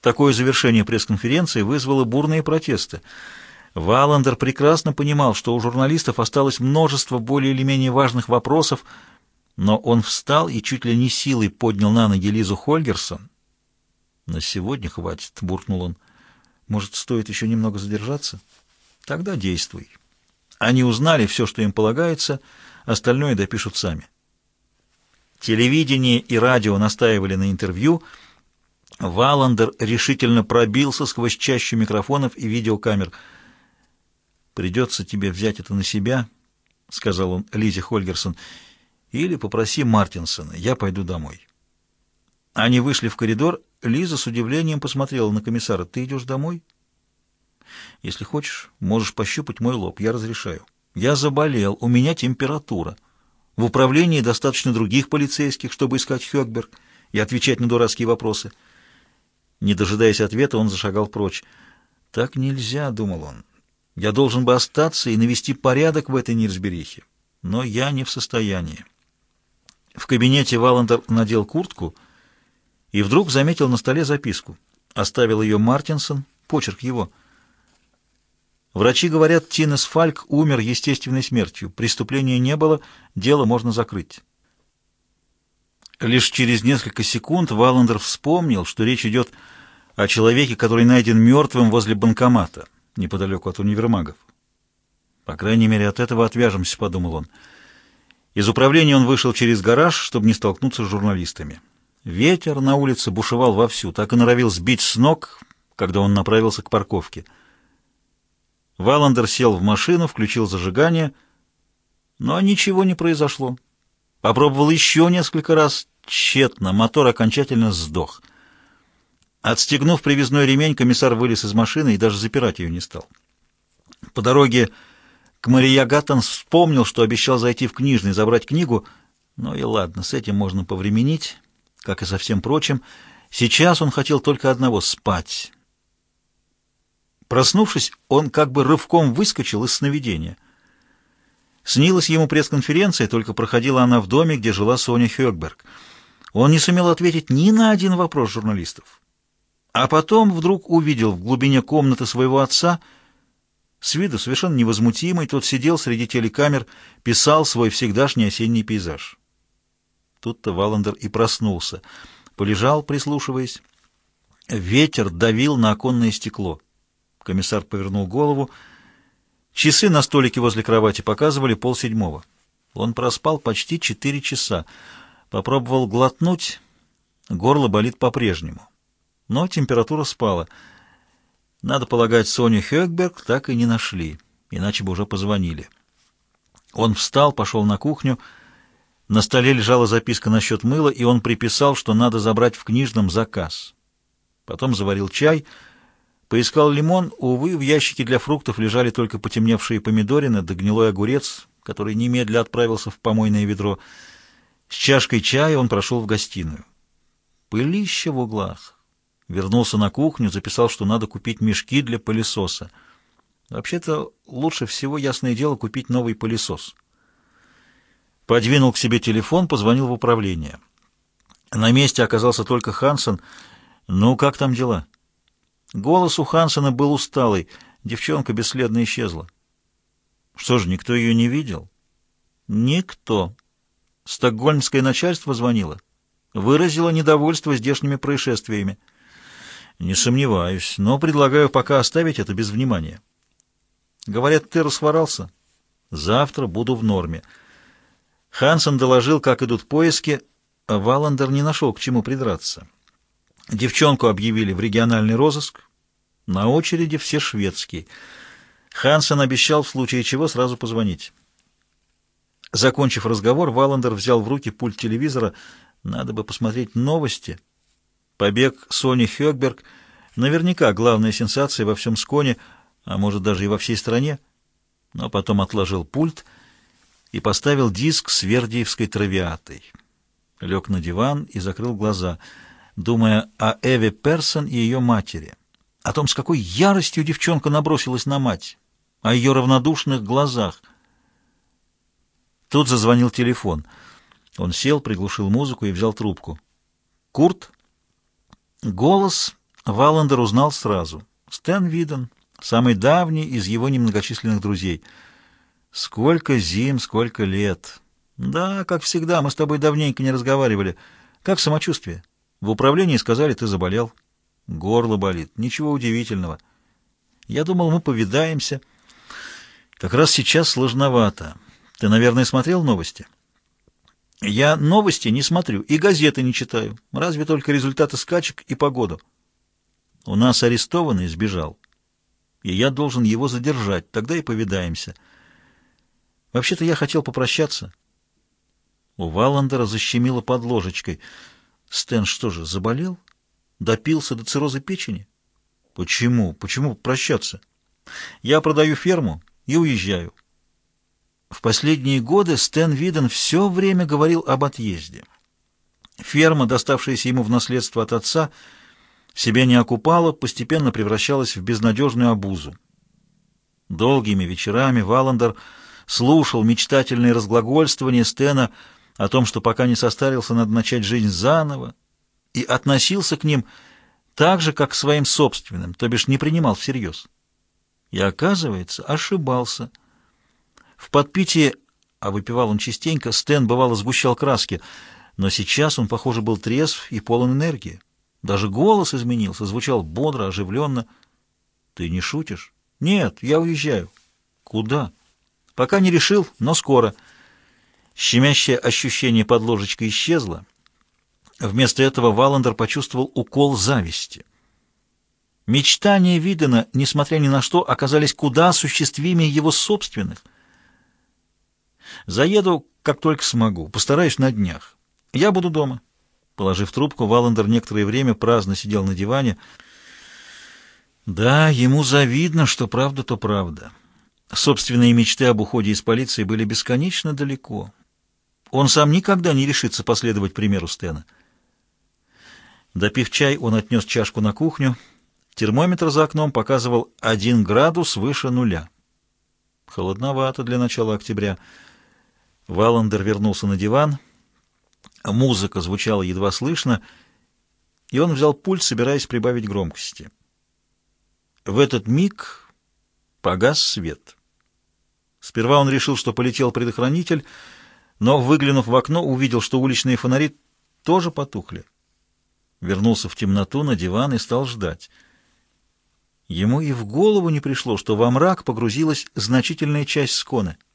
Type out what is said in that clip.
Такое завершение пресс-конференции вызвало бурные протесты. Валандер прекрасно понимал, что у журналистов осталось множество более или менее важных вопросов, но он встал и чуть ли не силой поднял на ноги Лизу Хольгерсон. «На сегодня хватит», — буркнул он. «Может, стоит еще немного задержаться? Тогда действуй». Они узнали все, что им полагается, остальное допишут сами. Телевидение и радио настаивали на интервью. Валандер решительно пробился сквозь чащу микрофонов и видеокамер. «Придется тебе взять это на себя», — сказал он Лизе Хольгерсон, — «или попроси Мартинсона, я пойду домой». Они вышли в коридор. Лиза с удивлением посмотрела на комиссара. «Ты идешь домой?» «Если хочешь, можешь пощупать мой лоб. Я разрешаю. Я заболел, у меня температура». В управлении достаточно других полицейских, чтобы искать Хёкберг и отвечать на дурацкие вопросы. Не дожидаясь ответа, он зашагал прочь. «Так нельзя», — думал он. «Я должен бы остаться и навести порядок в этой неразберихе. Но я не в состоянии». В кабинете Валандер надел куртку и вдруг заметил на столе записку. Оставил ее Мартинсон, почерк его. Врачи говорят, Тинес Фальк умер естественной смертью. Преступления не было, дело можно закрыть. Лишь через несколько секунд Валандер вспомнил, что речь идет о человеке, который найден мертвым возле банкомата, неподалеку от универмагов. По крайней мере, от этого отвяжемся, подумал он. Из управления он вышел через гараж, чтобы не столкнуться с журналистами. Ветер на улице бушевал вовсю, так и норовил сбить с ног, когда он направился к парковке. Валандер сел в машину, включил зажигание, но ничего не произошло. Попробовал еще несколько раз, тщетно, мотор окончательно сдох. Отстегнув привязной ремень, комиссар вылез из машины и даже запирать ее не стал. По дороге к Мария Гаттон вспомнил, что обещал зайти в книжный, забрать книгу. Ну и ладно, с этим можно повременить, как и со всем прочим. Сейчас он хотел только одного — спать. Проснувшись, он как бы рывком выскочил из сновидения. Снилась ему пресс-конференция, только проходила она в доме, где жила Соня Хёкберг. Он не сумел ответить ни на один вопрос журналистов. А потом вдруг увидел в глубине комнаты своего отца, с виду совершенно невозмутимый, тот сидел среди телекамер, писал свой всегдашний осенний пейзаж. Тут-то Валандер и проснулся. Полежал, прислушиваясь. Ветер давил на оконное стекло. Комиссар повернул голову. Часы на столике возле кровати показывали полседьмого. Он проспал почти четыре часа. Попробовал глотнуть. Горло болит по-прежнему. Но температура спала. Надо полагать, Соню Хёкберг так и не нашли, иначе бы уже позвонили. Он встал, пошел на кухню. На столе лежала записка насчет мыла, и он приписал, что надо забрать в книжном заказ. Потом заварил чай — Поискал лимон, увы, в ящике для фруктов лежали только потемневшие помидорины да гнилой огурец, который немедля отправился в помойное ведро. С чашкой чая он прошел в гостиную. Пылище в углах. Вернулся на кухню, записал, что надо купить мешки для пылесоса. Вообще-то лучше всего, ясное дело, купить новый пылесос. Подвинул к себе телефон, позвонил в управление. На месте оказался только Хансен. «Ну, как там дела?» Голос у Хансена был усталый. Девчонка бесследно исчезла. Что же, никто ее не видел? Никто. Стокгольмское начальство звонило. Выразило недовольство здешними происшествиями. Не сомневаюсь, но предлагаю пока оставить это без внимания. Говорят, ты расхворался? Завтра буду в норме. Хансен доложил, как идут поиски, Валандер не нашел к чему придраться. Девчонку объявили в региональный розыск. На очереди все шведские. Хансен обещал в случае чего сразу позвонить. Закончив разговор, Валандер взял в руки пульт телевизора. Надо бы посмотреть новости. Побег Сони Хёкберг. Наверняка главная сенсация во всем Сконе, а может даже и во всей стране. Но потом отложил пульт и поставил диск с вердиевской травиатой. Лег на диван и закрыл глаза — думая о Эве Персон и ее матери, о том, с какой яростью девчонка набросилась на мать, о ее равнодушных глазах. Тут зазвонил телефон. Он сел, приглушил музыку и взял трубку. «Курт?» Голос Валандер узнал сразу. Стэн Виден, самый давний из его немногочисленных друзей. Сколько зим, сколько лет. Да, как всегда, мы с тобой давненько не разговаривали. Как самочувствие? В управлении сказали, ты заболел. Горло болит. Ничего удивительного. Я думал, мы повидаемся. Как раз сейчас сложновато. Ты, наверное, смотрел новости? Я новости не смотрю и газеты не читаю. Разве только результаты скачек и погоду. У нас арестованный сбежал, и я должен его задержать, тогда и повидаемся. Вообще-то я хотел попрощаться. У Валандера защемило под ложечкой. Стэн что же, заболел? Допился до цирроза печени? Почему? Почему прощаться? Я продаю ферму и уезжаю. В последние годы Стэн Виден все время говорил об отъезде. Ферма, доставшаяся ему в наследство от отца, — себя не окупала, постепенно превращалась в безнадежную обузу. Долгими вечерами Валандер слушал мечтательные разглагольствования Стена о том, что пока не состарился, надо начать жизнь заново, и относился к ним так же, как к своим собственным, то бишь не принимал всерьез. И, оказывается, ошибался. В подпитии, а выпивал он частенько, Стэн бывало сгущал краски, но сейчас он, похоже, был трезв и полон энергии. Даже голос изменился, звучал бодро, оживленно. «Ты не шутишь?» «Нет, я уезжаю». «Куда?» «Пока не решил, но скоро». Щемящее ощущение под ложечкой исчезло. Вместо этого Валандер почувствовал укол зависти. Мечтания Видена, несмотря ни на что, оказались куда осуществимее его собственных. «Заеду, как только смогу. Постараюсь на днях. Я буду дома». Положив трубку, Валандер некоторое время праздно сидел на диване. Да, ему завидно, что правда, то правда. Собственные мечты об уходе из полиции были бесконечно далеко. Он сам никогда не решится последовать примеру Стена. Допив чай, он отнес чашку на кухню. Термометр за окном показывал один градус выше нуля. Холодновато для начала октября. Валандер вернулся на диван — Музыка звучала едва слышно, и он взял пульт, собираясь прибавить громкости. В этот миг погас свет. Сперва он решил, что полетел предохранитель, но, выглянув в окно, увидел, что уличные фонари тоже потухли. Вернулся в темноту на диван и стал ждать. Ему и в голову не пришло, что во мрак погрузилась значительная часть сконы —